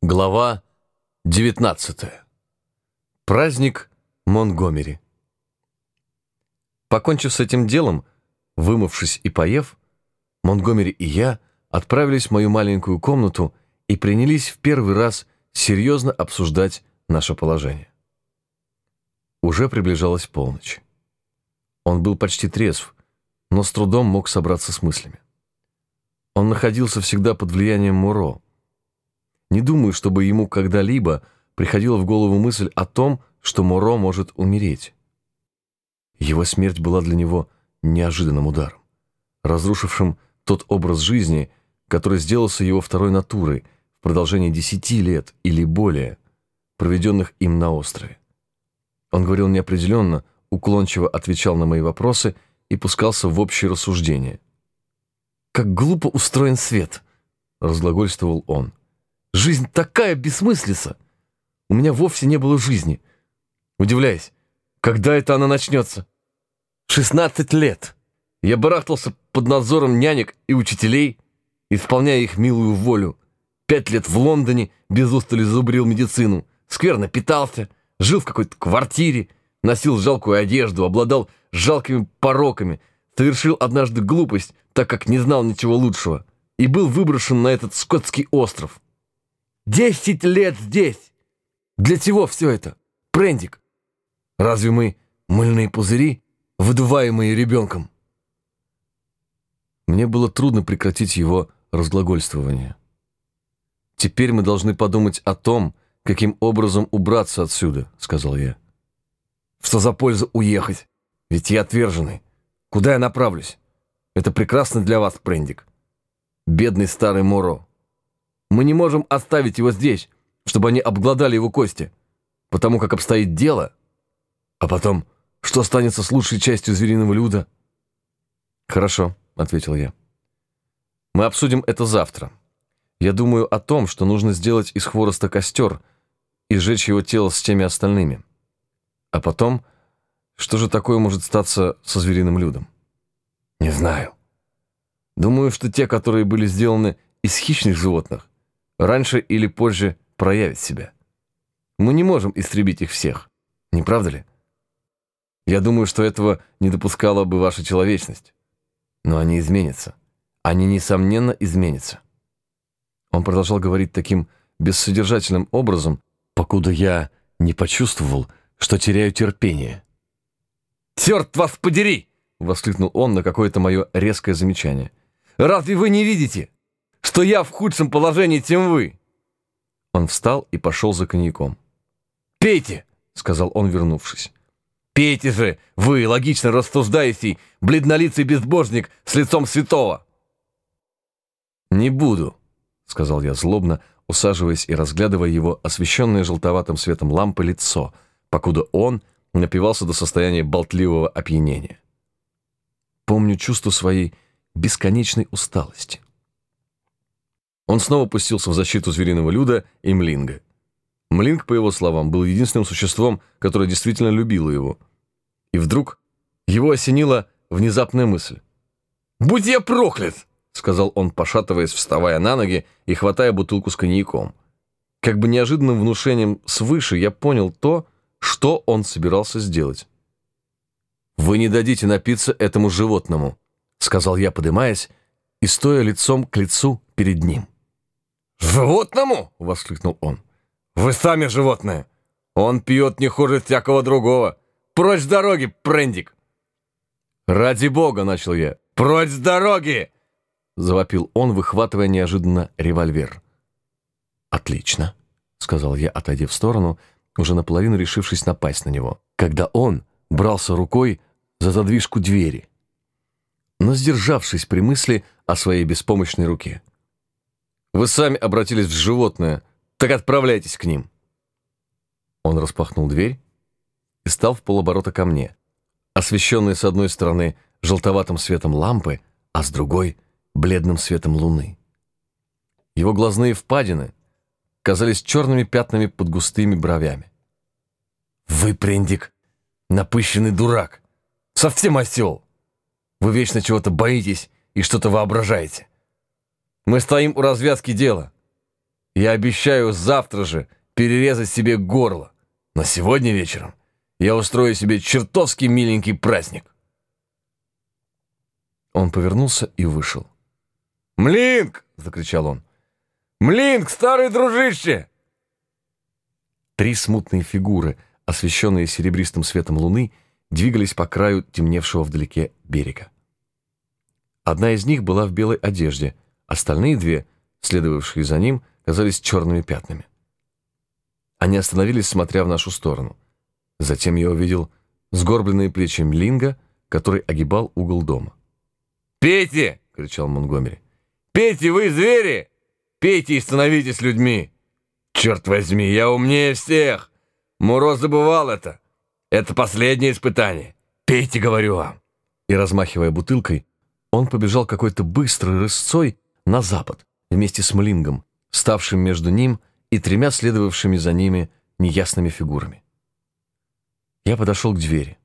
Глава 19. Праздник Монгомери. Покончив с этим делом, вымывшись и поев, Монгомери и я отправились в мою маленькую комнату и принялись в первый раз серьезно обсуждать наше положение. Уже приближалась полночь. Он был почти трезв, но с трудом мог собраться с мыслями. Он находился всегда под влиянием Муро, не думаю, чтобы ему когда-либо приходила в голову мысль о том, что Моро может умереть. Его смерть была для него неожиданным ударом, разрушившим тот образ жизни, который сделался его второй натурой в продолжении десяти лет или более, проведенных им на острове. Он говорил неопределенно, уклончиво отвечал на мои вопросы и пускался в общее рассуждение. «Как глупо устроен свет!» — разглагольствовал он. Жизнь такая бессмыслица. У меня вовсе не было жизни. Удивляюсь, когда это она начнется? 16 лет. Я барахтался под надзором нянек и учителей, исполняя их милую волю. Пять лет в Лондоне без устали зубрил медицину, скверно питался, жил в какой-то квартире, носил жалкую одежду, обладал жалкими пороками, совершил однажды глупость, так как не знал ничего лучшего, и был выброшен на этот скотский остров. Десять лет здесь! Для чего все это? Прендик? Разве мы мыльные пузыри, выдуваемые ребенком? Мне было трудно прекратить его разглагольствование. «Теперь мы должны подумать о том, каким образом убраться отсюда», — сказал я. «Что за польза уехать? Ведь я отверженный. Куда я направлюсь? Это прекрасно для вас, Прендик. Бедный старый Моро. Мы не можем оставить его здесь, чтобы они обглодали его кости, потому как обстоит дело. А потом, что останется с лучшей частью звериного люда? Хорошо, ответил я. Мы обсудим это завтра. Я думаю о том, что нужно сделать из хвороста костер и сжечь его тело с теми остальными. А потом, что же такое может статься со звериным людом? Не знаю. Думаю, что те, которые были сделаны из хищных животных, раньше или позже проявят себя. Мы не можем истребить их всех, не правда ли? Я думаю, что этого не допускала бы ваша человечность. Но они изменятся. Они, несомненно, изменятся. Он продолжал говорить таким бессодержательным образом, покуда я не почувствовал, что теряю терпение. «Черт вас подери!» — воскликнул он на какое-то мое резкое замечание. «Разве вы не видите? Что я в худшем положении, чем вы!» Он встал и пошел за коньяком. «Пейте!» — сказал он, вернувшись. «Пейте же, вы, логично рассуждающий, бледнолицый безбожник с лицом святого!» «Не буду», — сказал я злобно, усаживаясь и разглядывая его освещенное желтоватым светом лампы лицо, покуда он напивался до состояния болтливого опьянения. Помню чувство своей бесконечной усталости. Он снова пустился в защиту звериного люда и Млинга. Млинг, по его словам, был единственным существом, которое действительно любило его. И вдруг его осенила внезапная мысль. «Будь я проклят!» — сказал он, пошатываясь, вставая на ноги и хватая бутылку с коньяком. Как бы неожиданным внушением свыше я понял то, что он собирался сделать. «Вы не дадите напиться этому животному», — сказал я, подымаясь и стоя лицом к лицу перед ним. «Животному?» — воскликнул он. «Вы сами животное! Он пьет не хуже всякого другого! Прочь с дороги, Прендик!» «Ради бога!» — начал я. «Прочь с дороги!» — завопил он, выхватывая неожиданно револьвер. «Отлично!» — сказал я, отойдя в сторону, уже наполовину решившись напасть на него, когда он брался рукой за задвижку двери, но сдержавшись при мысли о своей беспомощной руке. Вы сами обратились в животное, так отправляйтесь к ним». Он распахнул дверь и стал в полоборота ко мне, освещенный с одной стороны желтоватым светом лампы, а с другой — бледным светом луны. Его глазные впадины казались черными пятнами под густыми бровями. «Вы, Прендик, напыщенный дурак, совсем осел. Вы вечно чего-то боитесь и что-то воображаете. Мы стоим у развязки дела. Я обещаю завтра же перерезать себе горло. На сегодня вечером я устрою себе чертовски миленький праздник. Он повернулся и вышел. «Млинк!» — закричал он. «Млинк, старый дружище!» Три смутные фигуры, освещенные серебристым светом луны, двигались по краю темневшего вдалеке берега. Одна из них была в белой одежде, остальные две, следовавшие за ним, казались черными пятнами. Они остановились, смотря в нашу сторону. Затем я увидел сгорбленные плечи Млинга, который огибал угол дома. «Пейте!» — кричал Монгомери. «Пейте, вы звери! Пейте и становитесь людьми! Черт возьми, я умнее всех! Муро забывал это! Это последнее испытание! Пейте, говорю вам!» И, размахивая бутылкой, он побежал какой-то быстрой рысцой на запад вместе с Млингом, ставшим между ним и тремя следовавшими за ними неясными фигурами. Я подошел к двери.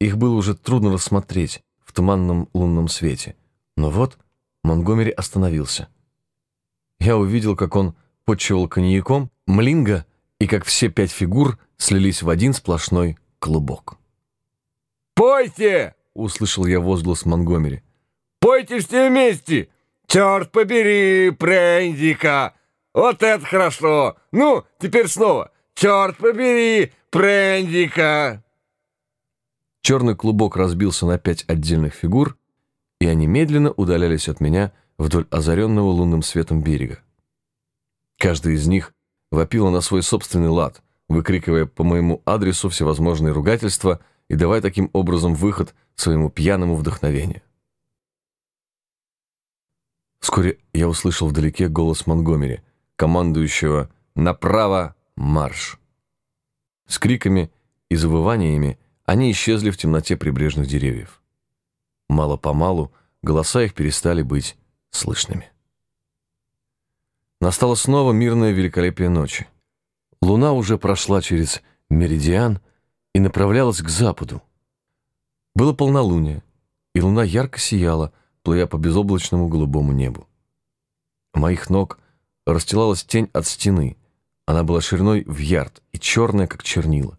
Их было уже трудно рассмотреть в туманном лунном свете. Но вот Монгомери остановился. Я увидел, как он подчевал коньяком Млинга и как все пять фигур слились в один сплошной клубок. «Пойте!» — услышал я возглас Монгомери. «Пойте все вместе! Черт побери, Прендика! Вот это хорошо! Ну, теперь снова! Черт побери, Прендика!» Черный клубок разбился на пять отдельных фигур, и они медленно удалялись от меня вдоль озаренного лунным светом берега. Каждый из них вопила на свой собственный лад, выкрикивая по моему адресу всевозможные ругательства и давая таким образом выход своему пьяному вдохновению. Вскоре я услышал вдалеке голос Монгомери, командующего «Направо! Марш!». С криками и завываниями они исчезли в темноте прибрежных деревьев. Мало-помалу голоса их перестали быть слышными. Настало снова мирное великолепие ночи. Луна уже прошла через меридиан и направлялась к западу. Было полнолуние, и луна ярко сияла, плывя по безоблачному голубому небу. У моих ног расстилалась тень от стены. Она была шириной в ярд и черная, как чернила.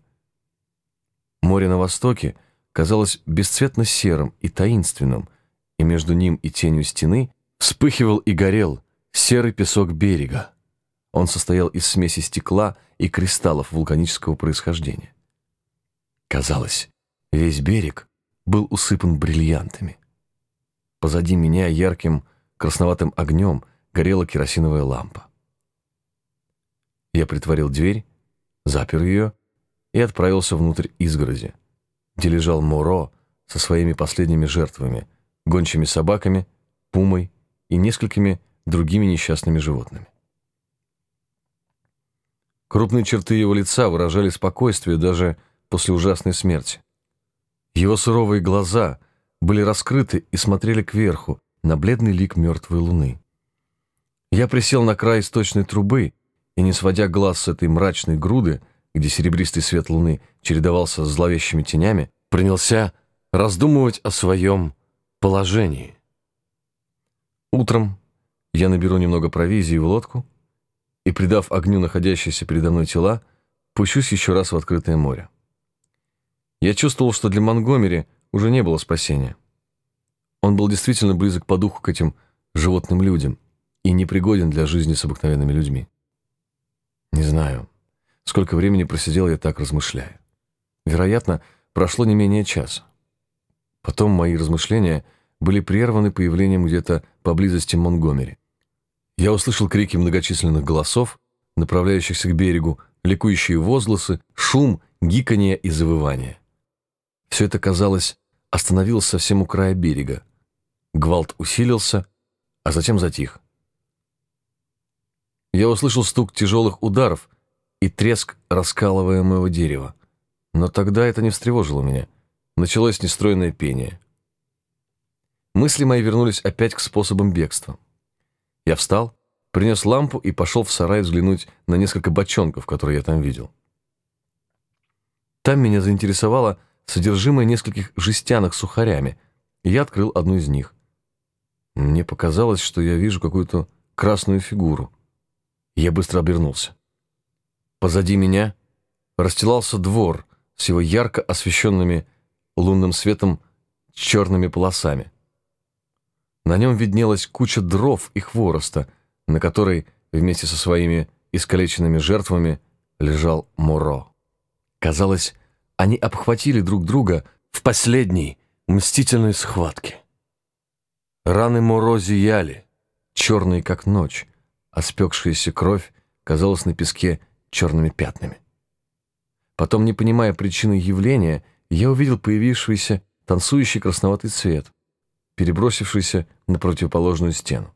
Море на востоке казалось бесцветно серым и таинственным, и между ним и тенью стены вспыхивал и горел серый песок берега. Он состоял из смеси стекла и кристаллов вулканического происхождения. Казалось, весь берег был усыпан бриллиантами. Позади меня ярким красноватым огнем горела керосиновая лампа. Я притворил дверь, запер ее и отправился внутрь изгороди, где лежал Моро со своими последними жертвами, гончими собаками, пумой и несколькими другими несчастными животными. Крупные черты его лица выражали спокойствие даже после ужасной смерти. Его суровые глаза были раскрыты и смотрели кверху на бледный лик мертвой луны. Я присел на край источной трубы и, не сводя глаз с этой мрачной груды, где серебристый свет луны чередовался с зловещими тенями, принялся раздумывать о своем положении. Утром я наберу немного провизии в лодку и, придав огню находящиеся передо мной тела, пущусь еще раз в открытое море. Я чувствовал, что для Монгомери уже не было спасения. Он был действительно близок по духу к этим животным людям и непригоден для жизни с обыкновенными людьми. Не знаю, Сколько времени просидел я так, размышляя. Вероятно, прошло не менее часа. Потом мои размышления были прерваны появлением где-то поблизости Монгомери. Я услышал крики многочисленных голосов, направляющихся к берегу, ликующие возгласы, шум, гиканье и завывание. Все это, казалось, остановилось совсем у края берега. Гвалт усилился, а затем затих. Я услышал стук тяжелых ударов, и треск раскалываемого дерева. Но тогда это не встревожило меня. Началось нестройное пение. Мысли мои вернулись опять к способам бегства. Я встал, принес лампу и пошел в сарай взглянуть на несколько бочонков, которые я там видел. Там меня заинтересовало содержимое нескольких жестянок с сухарями, и я открыл одну из них. Мне показалось, что я вижу какую-то красную фигуру. Я быстро обернулся. Позади меня расстилался двор с его ярко освещенными лунным светом черными полосами. На нем виднелась куча дров и хвороста, на которой вместе со своими искалеченными жертвами лежал Моро. Казалось, они обхватили друг друга в последней мстительной схватке. Раны Моро зияли, черные как ночь, а спекшаяся кровь казалась на песке черными пятнами. Потом, не понимая причины явления, я увидел появившийся танцующий красноватый цвет, перебросившийся на противоположную стену.